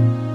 you